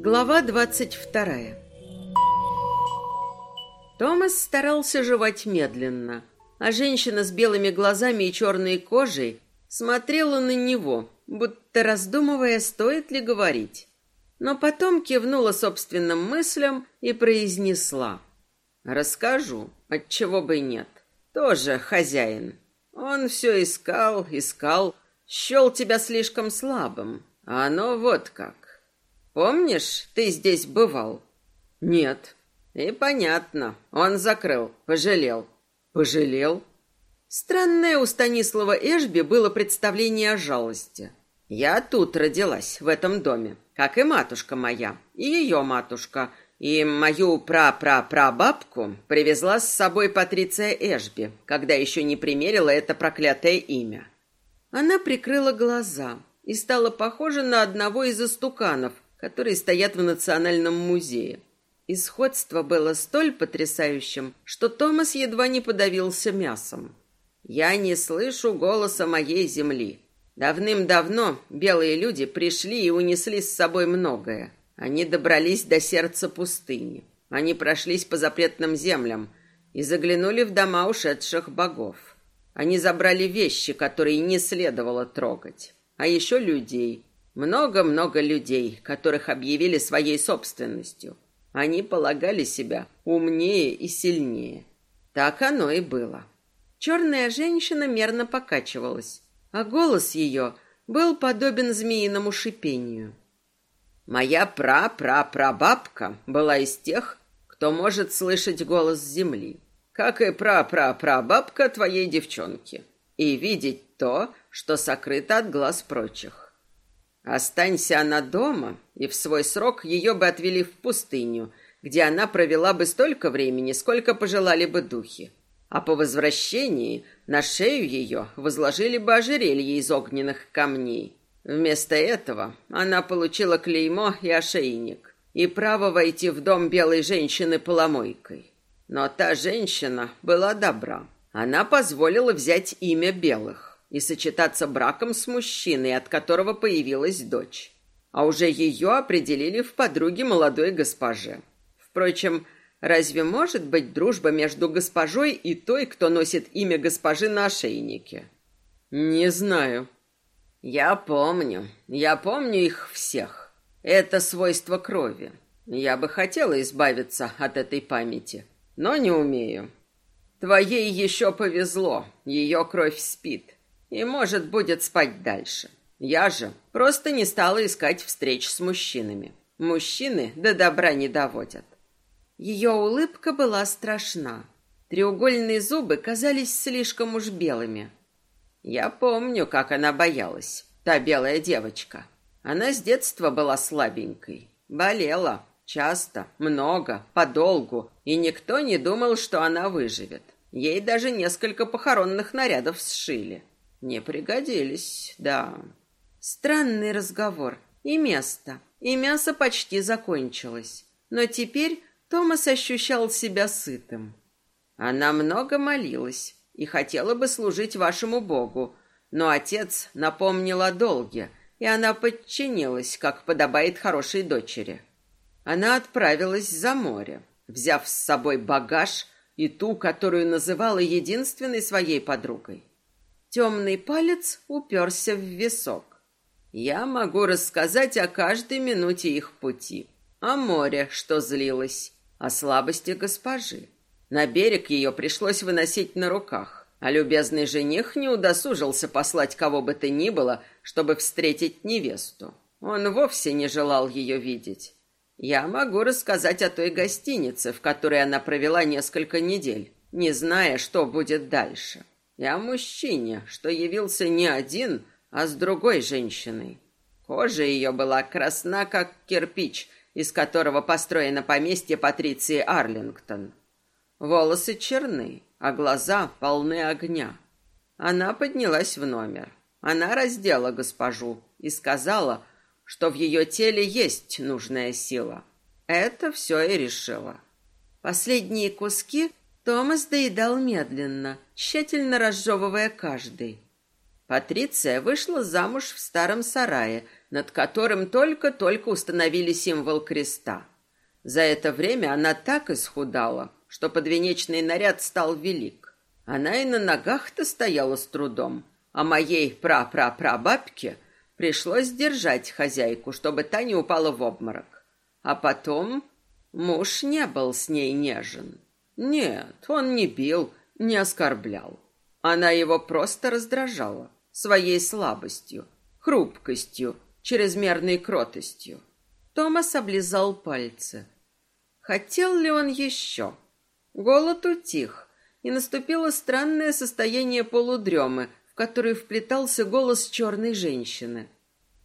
Глава двадцать вторая Томас старался жевать медленно, а женщина с белыми глазами и черной кожей смотрела на него, будто раздумывая, стоит ли говорить. Но потом кивнула собственным мыслям и произнесла. «Расскажу, отчего бы и нет. Тоже хозяин. Он все искал, искал, счел тебя слишком слабым. А оно вот как. Помнишь, ты здесь бывал?» «Нет», и понятно, он закрыл, пожалел. Пожалел? Странное у Станислава Эшби было представление о жалости. Я тут родилась, в этом доме, как и матушка моя, и ее матушка, и мою пра-пра-прабабку привезла с собой Патриция Эшби, когда еще не примерила это проклятое имя. Она прикрыла глаза и стала похожа на одного из истуканов, которые стоят в Национальном музее. Исходство было столь потрясающим, что Томас едва не подавился мясом. «Я не слышу голоса моей земли. Давным-давно белые люди пришли и унесли с собой многое. Они добрались до сердца пустыни. Они прошлись по запретным землям и заглянули в дома ушедших богов. Они забрали вещи, которые не следовало трогать. А еще людей. Много-много людей, которых объявили своей собственностью». Они полагали себя умнее и сильнее. Так оно и было. Черная женщина мерно покачивалась, а голос ее был подобен змеиному шипению. Моя пра-пра-прабабка была из тех, кто может слышать голос земли, как и пра-пра-прабабка твоей девчонки, и видеть то, что сокрыто от глаз прочих. Останься она дома, и в свой срок ее бы отвели в пустыню, где она провела бы столько времени, сколько пожелали бы духи. А по возвращении на шею ее возложили бы ожерелье из огненных камней. Вместо этого она получила клеймо и ошейник, и право войти в дом белой женщины поломойкой. Но та женщина была добра. Она позволила взять имя белых и сочетаться браком с мужчиной, от которого появилась дочь. А уже ее определили в подруге молодой госпоже. Впрочем, разве может быть дружба между госпожой и той, кто носит имя госпожи на ошейнике? Не знаю. Я помню. Я помню их всех. Это свойство крови. Я бы хотела избавиться от этой памяти, но не умею. Твоей еще повезло. Ее кровь спит и, может, будет спать дальше. Я же просто не стала искать встреч с мужчинами. Мужчины до добра не доводят. Ее улыбка была страшна. Треугольные зубы казались слишком уж белыми. Я помню, как она боялась, та белая девочка. Она с детства была слабенькой, болела, часто, много, подолгу, и никто не думал, что она выживет. Ей даже несколько похоронных нарядов сшили. Не пригодились, да. Странный разговор. И место. И мясо почти закончилось. Но теперь Томас ощущал себя сытым. Она много молилась и хотела бы служить вашему Богу, но отец напомнил о долге, и она подчинилась, как подобает хорошей дочери. Она отправилась за море, взяв с собой багаж и ту, которую называла единственной своей подругой. Темный палец уперся в висок. Я могу рассказать о каждой минуте их пути. О море, что злилось, о слабости госпожи. На берег ее пришлось выносить на руках, а любезный жених не удосужился послать кого бы то ни было, чтобы встретить невесту. Он вовсе не желал ее видеть. Я могу рассказать о той гостинице, в которой она провела несколько недель, не зная, что будет дальше и о мужчине, что явился не один, а с другой женщиной. Кожа ее была красна, как кирпич, из которого построено поместье Патриции Арлингтон. Волосы черны, а глаза полны огня. Она поднялась в номер. Она раздела госпожу и сказала, что в ее теле есть нужная сила. Это все и решила. Последние куски Томас доедал медленно, тщательно разжевывая каждый. Патриция вышла замуж в старом сарае, над которым только-только установили символ креста. За это время она так исхудала, что подвенечный наряд стал велик. Она и на ногах-то стояла с трудом, а моей пра-пра-прабабке пришлось держать хозяйку, чтобы та не упала в обморок. А потом муж не был с ней нежен. Нет, он не бил, не оскорблял. Она его просто раздражала своей слабостью, хрупкостью, чрезмерной кротостью. Томас облизал пальцы. Хотел ли он еще? Голод утих, и наступило странное состояние полудремы, в которое вплетался голос черной женщины.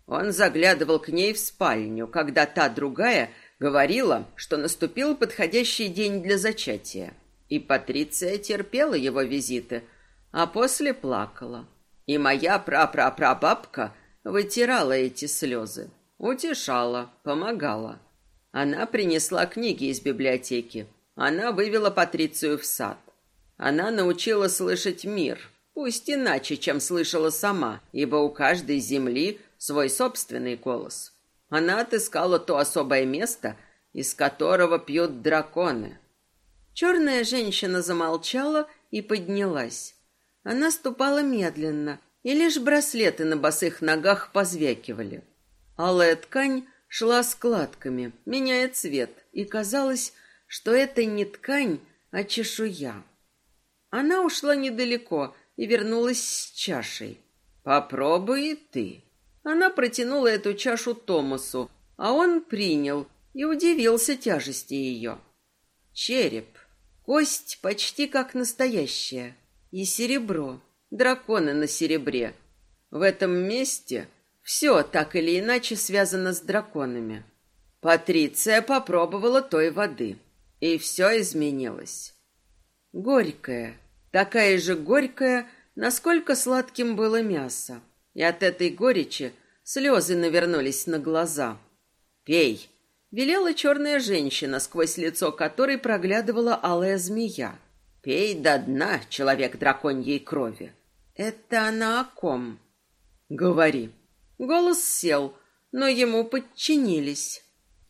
Он заглядывал к ней в спальню, когда та другая говорила, что наступил подходящий день для зачатия. И Патриция терпела его визиты, а после плакала. И моя прапрапрабабка вытирала эти слезы, утешала, помогала. Она принесла книги из библиотеки. Она вывела Патрицию в сад. Она научила слышать мир, пусть иначе, чем слышала сама, ибо у каждой земли свой собственный голос. Она отыскала то особое место, из которого пьют драконы. Черная женщина замолчала и поднялась. Она ступала медленно, и лишь браслеты на босых ногах позвякивали. Алая ткань шла складками, меняя цвет, и казалось, что это не ткань, а чешуя. Она ушла недалеко и вернулась с чашей. «Попробуй ты». Она протянула эту чашу Томасу, а он принял и удивился тяжести ее. Череп, кость почти как настоящая, и серебро, драконы на серебре. В этом месте все так или иначе связано с драконами. Патриция попробовала той воды, и все изменилось. Горькая, такая же горькая, насколько сладким было мясо. И от этой горечи слезы навернулись на глаза. «Пей!» — велела черная женщина, сквозь лицо которой проглядывала алая змея. Пей до дна, человек драконьей крови. Это она о ком? Говори. Голос сел, но ему подчинились.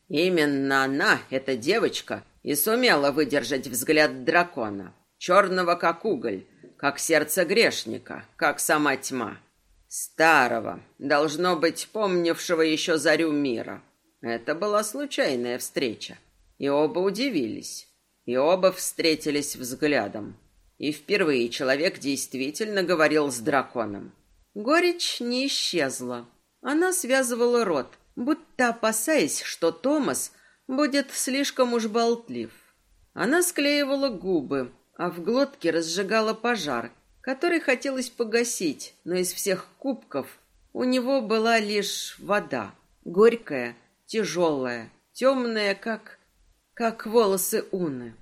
Именно она, эта девочка, и сумела выдержать взгляд дракона. Черного, как уголь, как сердце грешника, как сама тьма. Старого, должно быть, помнившего еще зарю мира. Это была случайная встреча. И оба удивились. И оба встретились взглядом. И впервые человек действительно говорил с драконом. Горечь не исчезла. Она связывала рот, будто опасаясь, что Томас будет слишком уж болтлив. Она склеивала губы, а в глотке разжигала пожар, который хотелось погасить, но из всех кубков у него была лишь вода, горькая, тяжелая, темная, как как волосы Уны.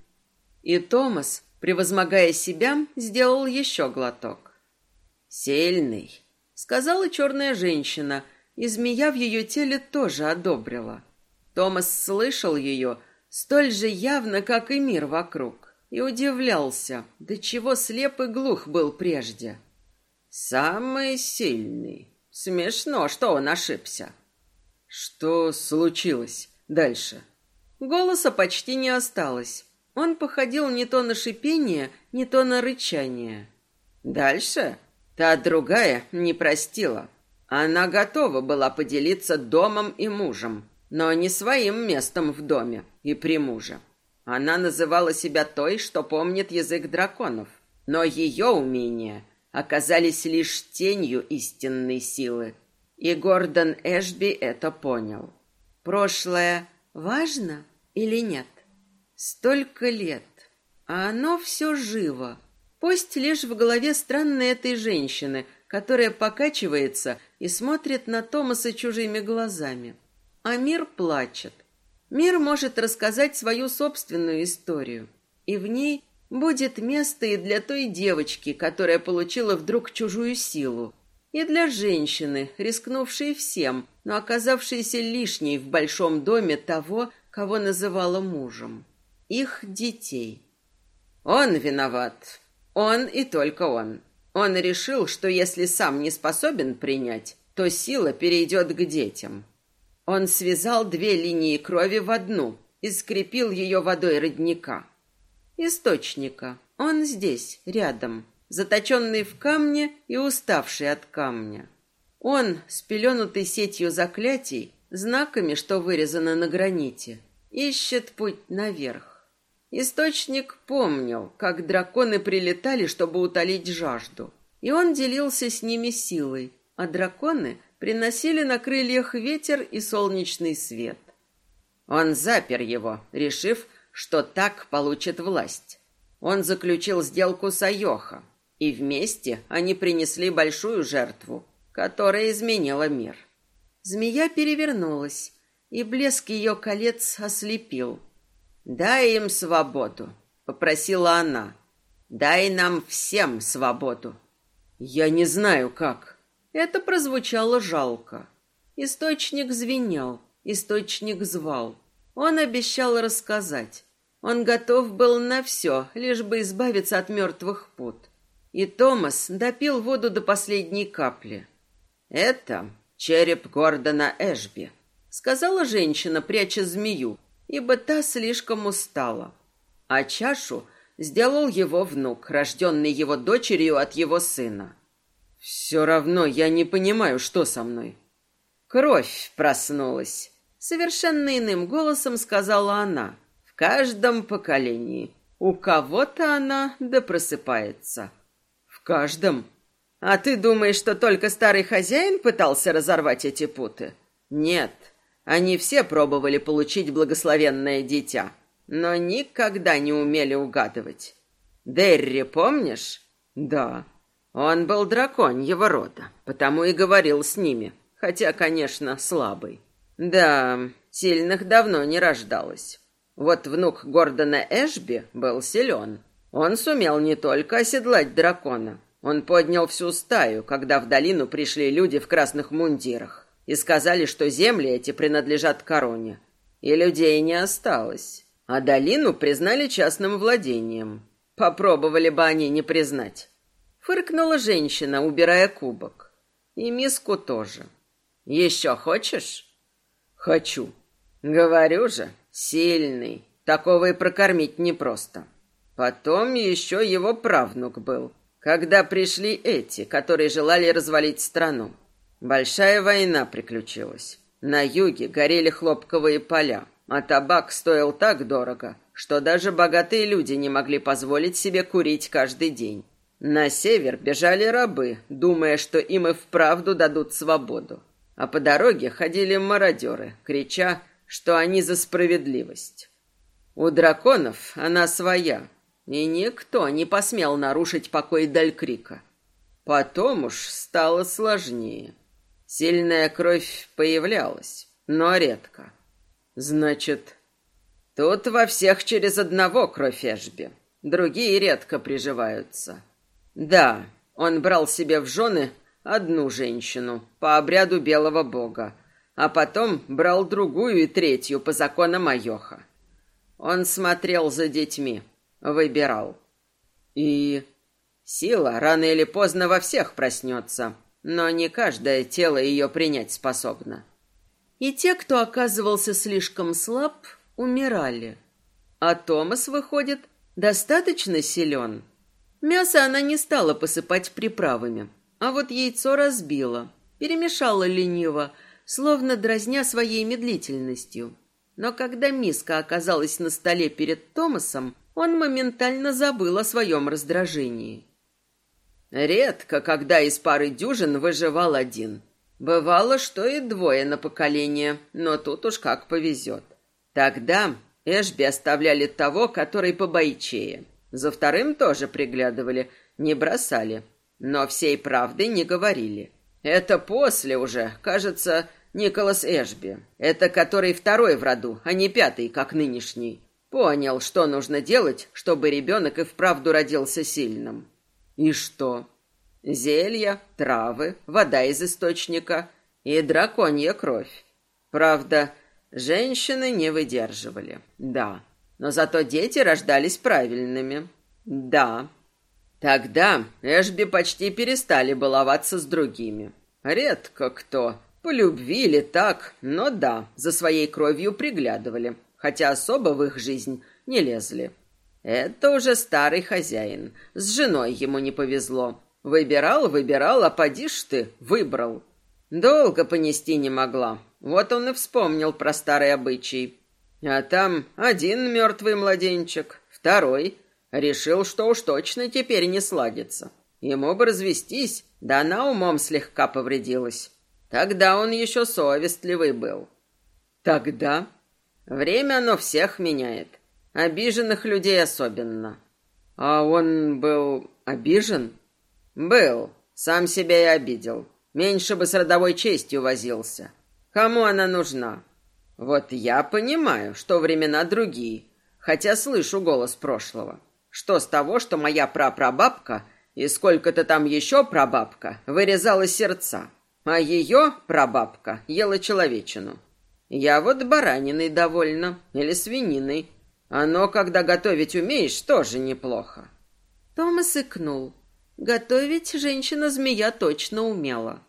И Томас, превозмогая себя, сделал еще глоток. «Сильный», — сказала черная женщина, и змея в ее теле тоже одобрила. Томас слышал ее столь же явно, как и мир вокруг, и удивлялся, до чего слеп и глух был прежде. «Самый сильный. Смешно, что он ошибся». «Что случилось дальше?» Голоса почти не осталось. Он походил не то на шипение, не то на рычание. Дальше та другая не простила. Она готова была поделиться домом и мужем, но не своим местом в доме и при муже. Она называла себя той, что помнит язык драконов, но ее умения оказались лишь тенью истинной силы. И Гордон Эшби это понял. Прошлое важно? или нет. Столько лет, а оно все живо. Пусть лишь в голове странной этой женщины, которая покачивается и смотрит на Томаса чужими глазами. А мир плачет. Мир может рассказать свою собственную историю, и в ней будет место и для той девочки, которая получила вдруг чужую силу, и для женщины, рискнувшей всем, но оказавшейся лишней в большом доме того, кого называла мужем. Их детей. Он виноват. Он и только он. Он решил, что если сам не способен принять, то сила перейдет к детям. Он связал две линии крови в одну и скрепил ее водой родника. Источника. Он здесь, рядом, заточенный в камне и уставший от камня. Он, спеленутый сетью заклятий, знаками, что вырезано на граните, ищет путь наверх. Источник помнил, как драконы прилетали, чтобы утолить жажду, и он делился с ними силой, а драконы приносили на крыльях ветер и солнечный свет. Он запер его, решив, что так получит власть. Он заключил сделку с Айоха, и вместе они принесли большую жертву, которая изменила мир. Змея перевернулась, и блеск ее колец ослепил. «Дай им свободу», — попросила она. «Дай нам всем свободу». «Я не знаю, как». Это прозвучало жалко. Источник звенел, источник звал. Он обещал рассказать. Он готов был на все, лишь бы избавиться от мертвых пут. И Томас допил воду до последней капли. «Это череп Гордона Эшби», — сказала женщина, пряча змею, ибо та слишком устала. А чашу сделал его внук, рожденный его дочерью от его сына. «Все равно я не понимаю, что со мной». Кровь проснулась. Совершенно иным голосом сказала она. В каждом поколении. У кого-то она да просыпается. В каждом. А ты думаешь, что только старый хозяин пытался разорвать эти путы? Нет, они все пробовали получить благословенное дитя, но никогда не умели угадывать. Дерри, помнишь? Да. Он был дракон его рода, потому и говорил с ними, хотя, конечно, слабый. Да, сильных давно не рождалось. Вот внук Гордона Эшби был силен. Он сумел не только оседлать дракона, он поднял всю стаю, когда в долину пришли люди в красных мундирах и сказали, что земли эти принадлежат короне. И людей не осталось. А долину признали частным владением. Попробовали бы они не признать. Фыркнула женщина, убирая кубок. И миску тоже. Еще хочешь? Хочу. Говорю же, сильный. Такого и прокормить непросто. Потом еще его правнук был когда пришли эти, которые желали развалить страну. Большая война приключилась. На юге горели хлопковые поля, а табак стоил так дорого, что даже богатые люди не могли позволить себе курить каждый день. На север бежали рабы, думая, что им и вправду дадут свободу. А по дороге ходили мародеры, крича, что они за справедливость. У драконов она своя, и никто не посмел нарушить покой Далькрика. Потом уж стало сложнее. Сильная кровь появлялась, но редко. Значит, тут во всех через одного кровь Эшби. Другие редко приживаются. Да, он брал себе в жены одну женщину по обряду белого бога, а потом брал другую и третью по законам Айоха. Он смотрел за детьми, выбирал. И сила рано или поздно во всех проснется, но не каждое тело ее принять способно. И те, кто оказывался слишком слаб, умирали. А Томас, выходит, достаточно силен. Мясо она не стала посыпать приправами, а вот яйцо разбила, перемешала лениво, словно дразня своей медлительностью. Но когда миска оказалась на столе перед Томасом, он моментально забыл о своем раздражении. Редко, когда из пары дюжин выживал один. Бывало, что и двое на поколение, но тут уж как повезет. Тогда Эшби оставляли того, который побойчее. За вторым тоже приглядывали, не бросали, но всей правды не говорили. Это после уже, кажется, Николас Эшби. Это который второй в роду, а не пятый, как нынешний. Понял, что нужно делать, чтобы ребенок и вправду родился сильным. И что? Зелья, травы, вода из источника и драконья кровь. Правда, женщины не выдерживали. Да. Но зато дети рождались правильными. Да. Тогда Эшби почти перестали баловаться с другими. Редко кто. По любви или так, но да, за своей кровью приглядывали, хотя особо в их жизнь не лезли. Это уже старый хозяин. С женой ему не повезло. Выбирал, выбирал, а поди ж ты, выбрал. Долго понести не могла. Вот он и вспомнил про старый обычай. А там один мертвый младенчик, второй. Решил, что уж точно теперь не сладится. Ему бы развестись, да она умом слегка повредилась. Тогда он еще совестливый был. Тогда время оно всех меняет. Обиженных людей особенно. А он был обижен? Был. Сам себя и обидел. Меньше бы с родовой честью возился. Кому она нужна? Вот я понимаю, что времена другие, хотя слышу голос прошлого. Что с того, что моя прапрабабка и сколько-то там еще прабабка вырезала сердца, а ее прабабка ела человечину. Я вот бараниной довольна или свининой, оно, когда готовить умеешь, тоже неплохо. Томас икнул. Готовить женщина-змея точно умела.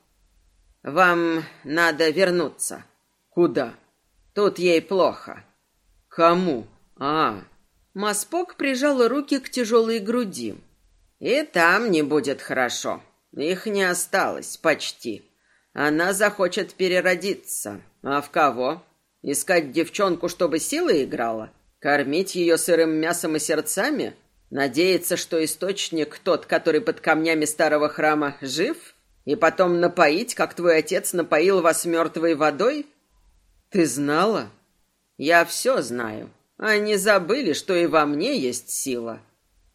Вам надо вернуться. Куда? Тут ей плохо. Кому? А. Маспок прижала руки к тяжелой груди. И там не будет хорошо. Их не осталось почти. Она захочет переродиться. А в кого? Искать девчонку, чтобы сила играла? Кормить ее сырым мясом и сердцами? Надеяться, что источник тот, который под камнями старого храма, жив? И потом напоить, как твой отец напоил вас мертвой водой? Ты знала? Я все знаю. Они забыли, что и во мне есть сила.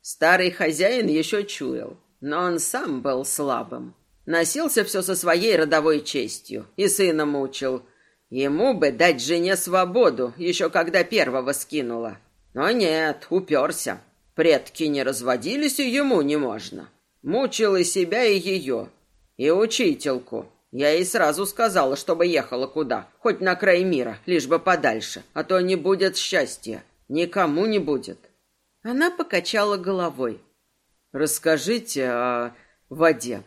Старый хозяин еще чуял, но он сам был слабым. Носился все со своей родовой честью и сына мучил, Ему бы дать жене свободу, еще когда первого скинула. Но нет, уперся. Предки не разводились, и ему не можно. Мучил и себя, и ее. И учительку. Я ей сразу сказала, чтобы ехала куда. Хоть на край мира, лишь бы подальше. А то не будет счастья. Никому не будет. Она покачала головой. Расскажите о воде.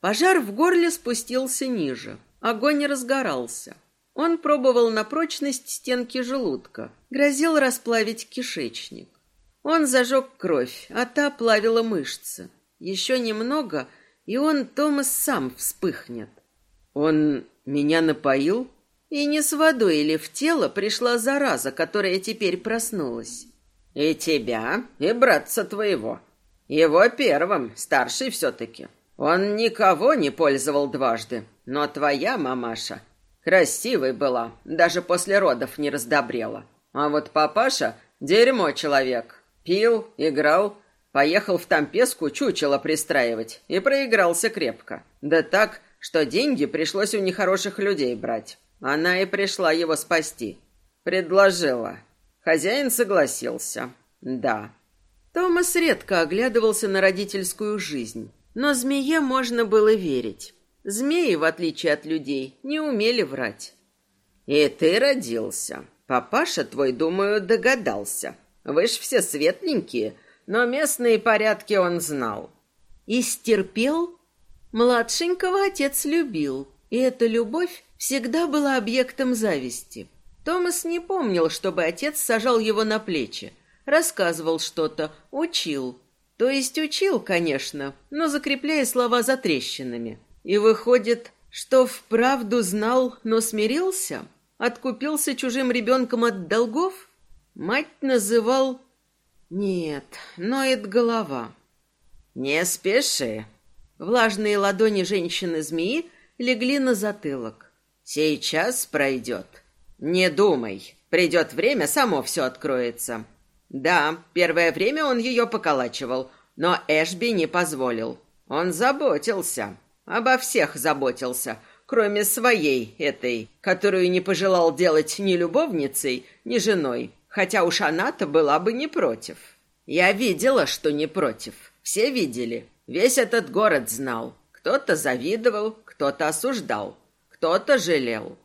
Пожар в горле спустился ниже. Огонь разгорался. Он пробовал на прочность стенки желудка, грозил расплавить кишечник. Он зажег кровь, а та плавила мышцы. Еще немного, и он, Томас, сам вспыхнет. Он меня напоил? И не с водой или в тело пришла зараза, которая теперь проснулась. И тебя, и братца твоего. Его первым, старший все-таки. Он никого не пользовал дважды, но твоя мамаша Красивой была, даже после родов не раздобрела. А вот папаша — дерьмо человек. Пил, играл, поехал в Тампеску чучело пристраивать и проигрался крепко. Да так, что деньги пришлось у нехороших людей брать. Она и пришла его спасти. Предложила. Хозяин согласился. Да. Томас редко оглядывался на родительскую жизнь, но змее можно было верить. Змеи, в отличие от людей, не умели врать. И ты родился. Папаша твой, думаю, догадался. Вы ж все светленькие, но местные порядки он знал. И стерпел? Младшенького отец любил, и эта любовь всегда была объектом зависти. Томас не помнил, чтобы отец сажал его на плечи, рассказывал что-то, учил. То есть учил, конечно, но закрепляя слова за трещинами. И выходит, что вправду знал, но смирился? Откупился чужим ребенком от долгов? Мать называл... Нет, ноет голова. Не спеши. Влажные ладони женщины-змеи легли на затылок. Сейчас пройдет. Не думай. Придет время, само все откроется. Да, первое время он ее поколачивал, но Эшби не позволил. Он заботился. Обо всех заботился, кроме своей этой, которую не пожелал делать ни любовницей, ни женой, хотя уж она-то была бы не против. Я видела, что не против. Все видели. Весь этот город знал. Кто-то завидовал, кто-то осуждал, кто-то жалел.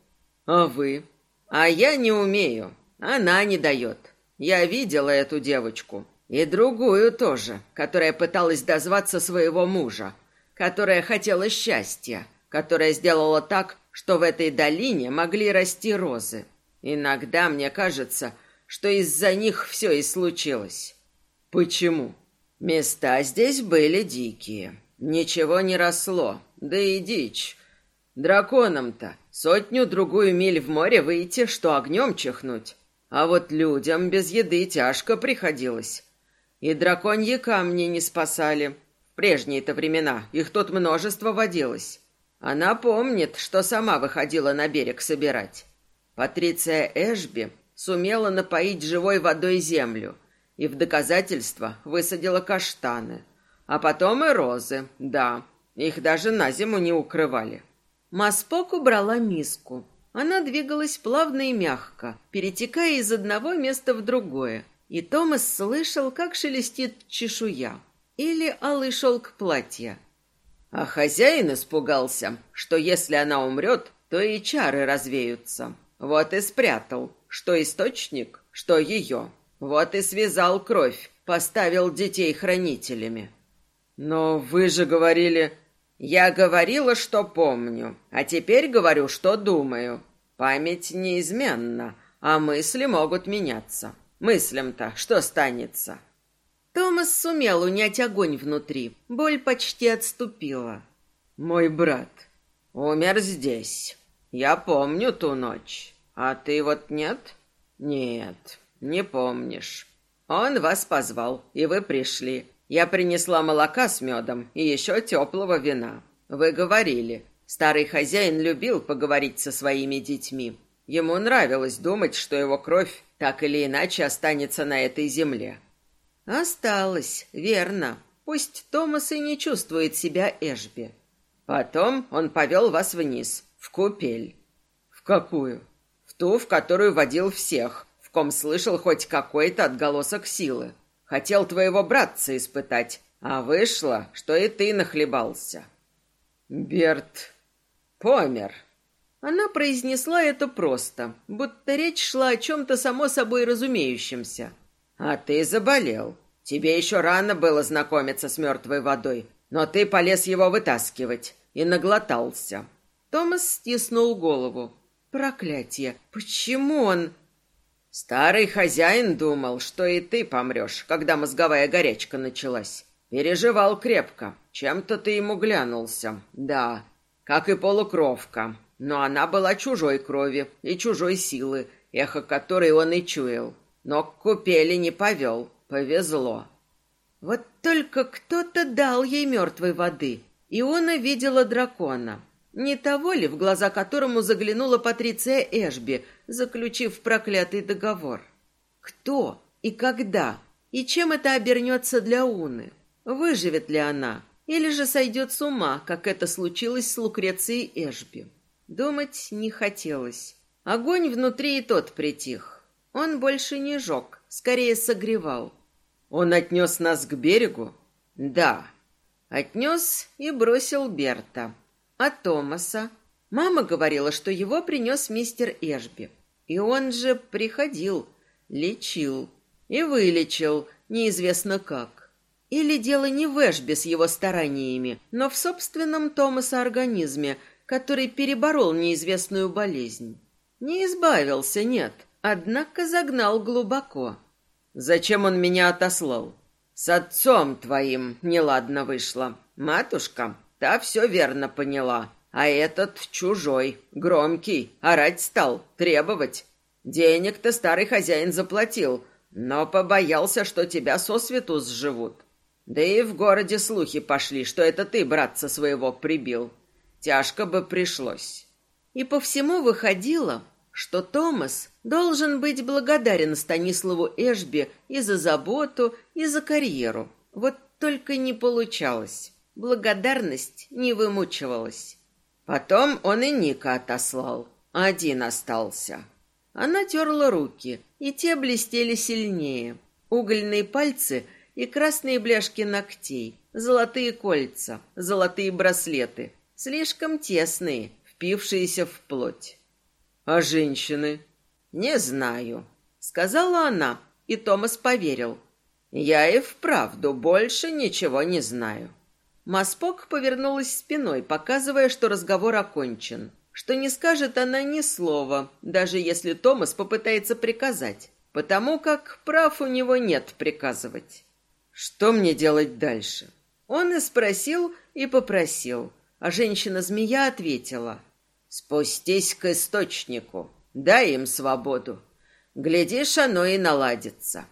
А вы? А я не умею. Она не дает. Я видела эту девочку. И другую тоже, которая пыталась дозваться своего мужа, которая хотела счастья, которая сделала так, что в этой долине могли расти розы. Иногда мне кажется, что из-за них все и случилось. Почему? Места здесь были дикие. Ничего не росло, да и дичь. Драконам-то сотню-другую миль в море выйти, что огнем чихнуть. А вот людям без еды тяжко приходилось. И драконьи камни не спасали. В прежние-то времена их тут множество водилось. Она помнит, что сама выходила на берег собирать. Патриция Эшби сумела напоить живой водой землю и в доказательство высадила каштаны. А потом и розы, да, их даже на зиму не укрывали. Маспок убрала миску. Она двигалась плавно и мягко, перетекая из одного места в другое. И Томас слышал, как шелестит чешуя или алый шелк платья. А хозяин испугался, что если она умрет, то и чары развеются. Вот и спрятал, что источник, что ее. Вот и связал кровь, поставил детей хранителями. Но вы же говорили... Я говорила, что помню, а теперь говорю, что думаю. Память неизменна, а мысли могут меняться. Мыслям-то что станется? Томас сумел унять огонь внутри. Боль почти отступила. Мой брат умер здесь. Я помню ту ночь. А ты вот нет? Нет, не помнишь. Он вас позвал, и вы пришли. Я принесла молока с медом и еще теплого вина. Вы говорили. Старый хозяин любил поговорить со своими детьми. Ему нравилось думать, что его кровь так или иначе останется на этой земле. Осталось, верно. Пусть Томас и не чувствует себя Эшби. Потом он повел вас вниз, в купель. В какую? В ту, в которую водил всех, ком слышал хоть какой-то отголосок силы. Хотел твоего братца испытать, а вышло, что и ты нахлебался. Берт помер. Она произнесла это просто, будто речь шла о чем-то само собой разумеющемся. А ты заболел. Тебе еще рано было знакомиться с мертвой водой, но ты полез его вытаскивать и наглотался. Томас стиснул голову. Проклятие! Почему он... Старый хозяин думал, что и ты помрешь, когда мозговая горячка началась. Переживал крепко. Чем-то ты ему глянулся. Да, как и полукровка. Но она была чужой крови и чужой силы, эхо которой он и чуял. Но к купели не повел. Повезло. Вот только кто-то дал ей мертвой воды, и он увидела дракона. Не того ли, в глаза которому заглянула Патриция Эшби, заключив проклятый договор? Кто и когда? И чем это обернется для Уны? Выживет ли она? Или же сойдет с ума, как это случилось с Лукрецией Эшби? Думать не хотелось. Огонь внутри и тот притих. Он больше не жег, скорее согревал. Он отнес нас к берегу? Да. Отнес и бросил Берта. А Томаса? Мама говорила, что его принес мистер Эшби. И он же приходил, лечил и вылечил, неизвестно как. Или дело не в Эшби с его стараниями, но в собственном Томаса организме, который переборол неизвестную болезнь. Не избавился, нет, однако загнал глубоко. Зачем он меня отослал? С отцом твоим неладно вышло. Матушка Та все верно поняла. А этот чужой, громкий, орать стал, требовать. Денег-то старый хозяин заплатил, но побоялся, что тебя сосвету сживут. Да и в городе слухи пошли, что это ты братца своего прибил. Тяжко бы пришлось. И по всему выходило, что Томас должен быть благодарен Станиславу Эшби и за заботу, и за карьеру. Вот только не получалось. Благодарность не вымучивалась. Потом он и Ника отослал. Один остался. Она терла руки, и те блестели сильнее. Угольные пальцы и красные бляшки ногтей, золотые кольца, золотые браслеты, слишком тесные, впившиеся в плоть. А женщины? Не знаю, сказала она, и Томас поверил. Я и вправду больше ничего не знаю. Маспок повернулась спиной, показывая, что разговор окончен. Что не скажет она ни слова, даже если Томас попытается приказать. Потому как прав у него нет приказывать. Что мне делать дальше? Он и спросил, и попросил. А женщина-змея ответила. Спустись к источнику, дай им свободу. Глядишь, оно и наладится.